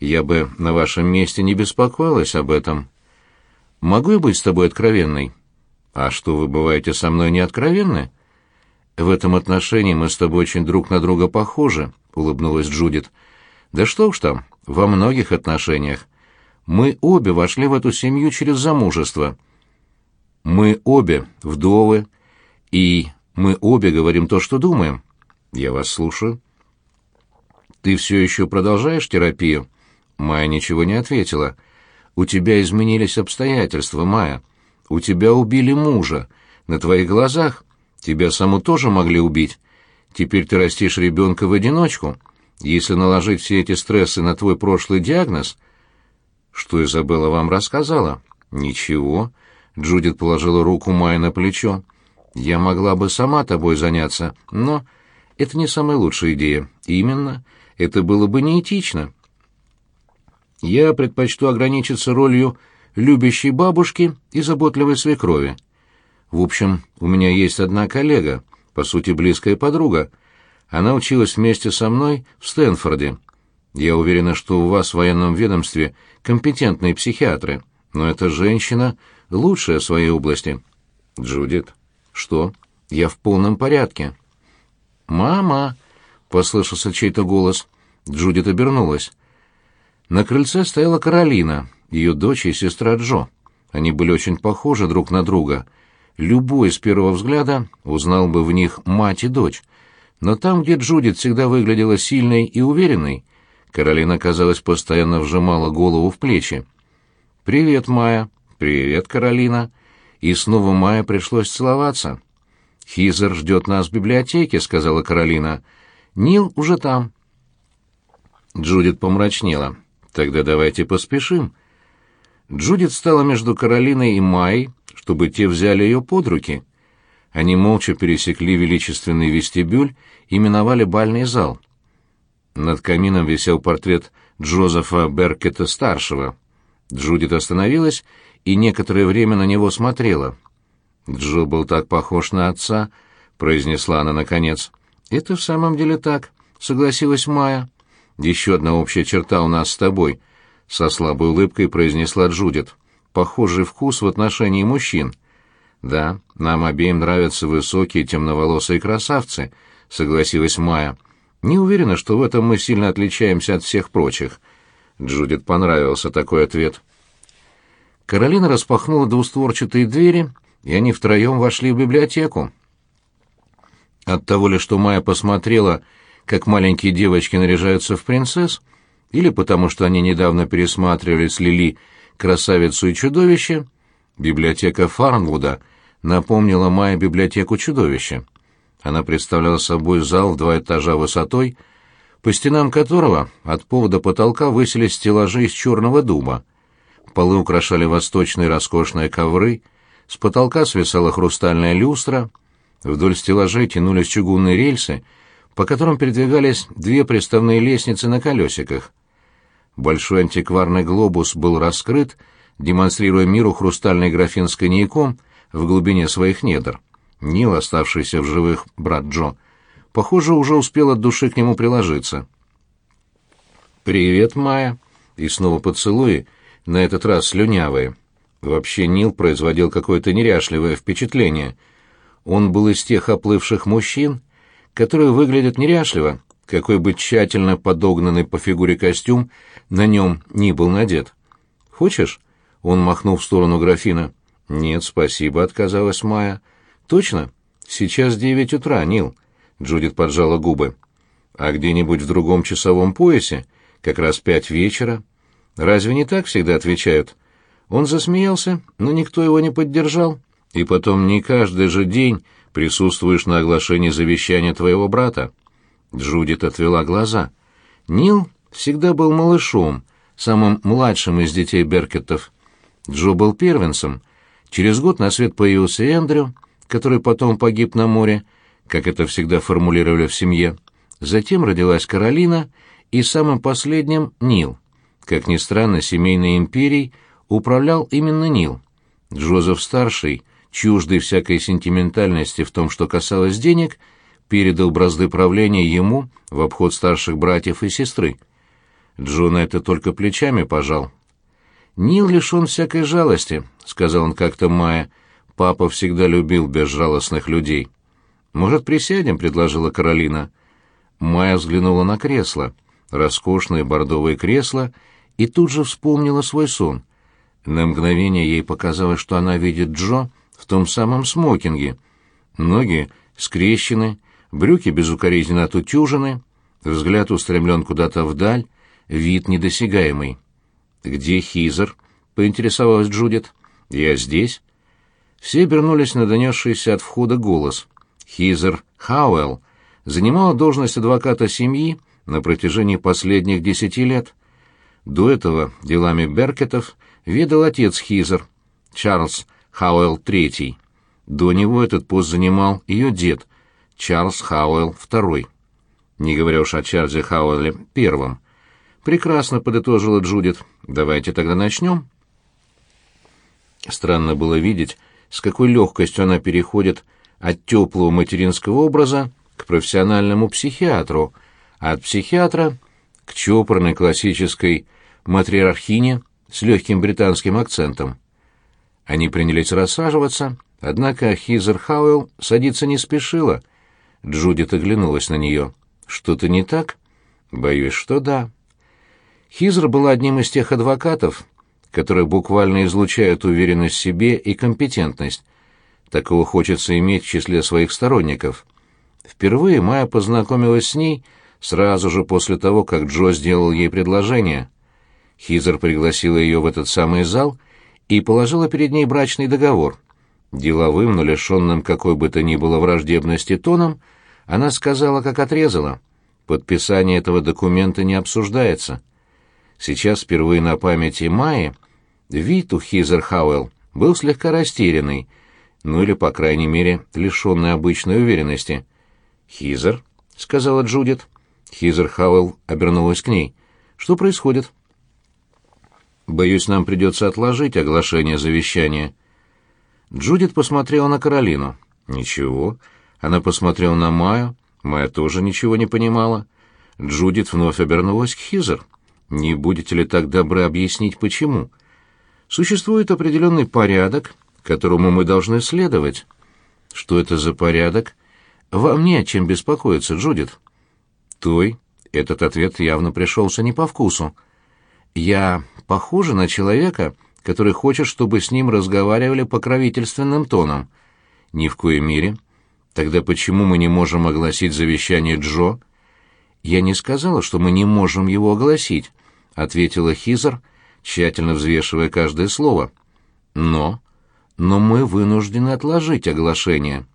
Я бы на вашем месте не беспокоилась об этом. Могу я быть с тобой откровенной? А что, вы бываете со мной неоткровенны? В этом отношении мы с тобой очень друг на друга похожи, улыбнулась Джудит. Да что уж там, во многих отношениях. Мы обе вошли в эту семью через замужество. Мы обе вдовы, и мы обе говорим то, что думаем. Я вас слушаю. Ты все еще продолжаешь терапию? Майя ничего не ответила. У тебя изменились обстоятельства, Майя. У тебя убили мужа. На твоих глазах. Тебя саму тоже могли убить. Теперь ты растишь ребенка в одиночку. Если наложить все эти стрессы на твой прошлый диагноз... Что Изабелла вам рассказала? Ничего. Джудит положила руку Майе на плечо. Я могла бы сама тобой заняться, но это не самая лучшая идея. Именно. Это было бы неэтично. Я предпочту ограничиться ролью любящей бабушки и заботливой свекрови. В общем, у меня есть одна коллега, по сути, близкая подруга. Она училась вместе со мной в Стэнфорде. Я уверена, что у вас в военном ведомстве компетентные психиатры, но эта женщина лучшая в своей области. Джудит. Что? Я в полном порядке. Мама, послышался чей-то голос. Джудит обернулась. На крыльце стояла Каролина, ее дочь и сестра Джо. Они были очень похожи друг на друга. Любой с первого взгляда узнал бы в них мать и дочь. Но там, где Джудит всегда выглядела сильной и уверенной, Каролина, казалось, постоянно вжимала голову в плечи. «Привет, Майя!» «Привет, Каролина!» И снова Майя пришлось целоваться. «Хизер ждет нас в библиотеке», — сказала Каролина. «Нил уже там». Джудит помрачнела. «Тогда давайте поспешим». Джудит стала между Каролиной и Майей, чтобы те взяли ее под руки. Они молча пересекли величественный вестибюль и миновали бальный зал. Над камином висел портрет Джозефа Беркета-старшего. Джудит остановилась и некоторое время на него смотрела. «Джо был так похож на отца», — произнесла она наконец. «Это в самом деле так», — согласилась Майя. «Еще одна общая черта у нас с тобой», — со слабой улыбкой произнесла Джудит. «Похожий вкус в отношении мужчин». «Да, нам обеим нравятся высокие темноволосые красавцы», — согласилась Майя. Не уверена, что в этом мы сильно отличаемся от всех прочих. Джудит понравился такой ответ. Каролина распахнула двустворчатые двери, и они втроем вошли в библиотеку. От того ли, что Майя посмотрела, как маленькие девочки наряжаются в принцесс, или потому что они недавно пересматривали с Лили «Красавицу и чудовище», библиотека Фарнвуда напомнила Майе библиотеку чудовища. Она представляла собой зал в два этажа высотой, по стенам которого от пола до потолка высились стеллажи из черного дуба. Полы украшали восточные роскошные ковры, с потолка свисала хрустальная люстра, вдоль стеллажей тянулись чугунные рельсы, по которым передвигались две приставные лестницы на колесиках. Большой антикварный глобус был раскрыт, демонстрируя миру хрустальный графин с коньяком в глубине своих недр. Нил, оставшийся в живых брат Джо, похоже, уже успел от души к нему приложиться. «Привет, Майя!» И снова поцелуи, на этот раз слюнявые. Вообще Нил производил какое-то неряшливое впечатление. Он был из тех оплывших мужчин, которые выглядят неряшливо, какой бы тщательно подогнанный по фигуре костюм на нем ни был надет. «Хочешь?» — он махнул в сторону графина. «Нет, спасибо», — отказалась Майя. «Точно? Сейчас девять утра, Нил». Джудит поджала губы. «А где-нибудь в другом часовом поясе? Как раз пять вечера. Разве не так всегда отвечают?» Он засмеялся, но никто его не поддержал. «И потом не каждый же день присутствуешь на оглашении завещания твоего брата». Джудит отвела глаза. Нил всегда был малышом, самым младшим из детей Беркеттов. Джо был первенцем. Через год на свет появился Эндрю — который потом погиб на море, как это всегда формулировали в семье. Затем родилась Каролина и самым последним Нил. Как ни странно, семейной империей управлял именно Нил. Джозеф-старший, чуждый всякой сентиментальности в том, что касалось денег, передал бразды правления ему в обход старших братьев и сестры. Джо это только плечами пожал. «Нил лишен всякой жалости», — сказал он как-то Майя. «Папа всегда любил безжалостных людей». «Может, присядем?» — предложила Каролина. Майя взглянула на кресло, роскошные бордовые кресла, и тут же вспомнила свой сон. На мгновение ей показалось, что она видит Джо в том самом смокинге. Ноги скрещены, брюки безукоризненно отутюжены, взгляд устремлен куда-то вдаль, вид недосягаемый. «Где Хизер?» — поинтересовалась Джудит. «Я здесь». Все обернулись на донесшийся от входа голос. Хизер Хауэлл занимала должность адвоката семьи на протяжении последних десяти лет. До этого делами Беркетов ведал отец Хизер, Чарльз Хауэлл III. До него этот пост занимал ее дед, Чарльз Хауэлл II. Не говоря уж о Чарльзе Хауэлле первом. Прекрасно подытожила Джудит. Давайте тогда начнем. Странно было видеть, с какой легкостью она переходит от теплого материнского образа к профессиональному психиатру, а от психиатра к чопорной классической матриархине с легким британским акцентом. Они принялись рассаживаться, однако Хизер Хауэлл садиться не спешила. Джудит оглянулась на нее. «Что-то не так?» «Боюсь, что да». Хизер была одним из тех адвокатов, которые буквально излучают уверенность в себе и компетентность. Такого хочется иметь в числе своих сторонников. Впервые Майя познакомилась с ней сразу же после того, как Джо сделал ей предложение. Хизер пригласила ее в этот самый зал и положила перед ней брачный договор. Деловым, но лишенным какой бы то ни было враждебности тоном, она сказала, как отрезала. Подписание этого документа не обсуждается. Сейчас впервые на памяти Майи вид у Хизер Хауэлл был слегка растерянный, ну или, по крайней мере, лишенный обычной уверенности. «Хизер?» — сказала Джудит. Хизер Хауэлл обернулась к ней. «Что происходит?» «Боюсь, нам придется отложить оглашение завещания». Джудит посмотрела на Каролину. «Ничего». Она посмотрела на Майю. Майя тоже ничего не понимала. Джудит вновь обернулась к Хизер. Не будете ли так добры объяснить, почему? Существует определенный порядок, которому мы должны следовать. Что это за порядок? Вам не о чем беспокоиться, Джудит. Той этот ответ явно пришелся не по вкусу. Я похожа на человека, который хочет, чтобы с ним разговаривали покровительственным тоном. Ни в коей мере. Тогда почему мы не можем огласить завещание Джо? Я не сказала, что мы не можем его огласить ответила Хизер, тщательно взвешивая каждое слово. Но... но мы вынуждены отложить оглашение.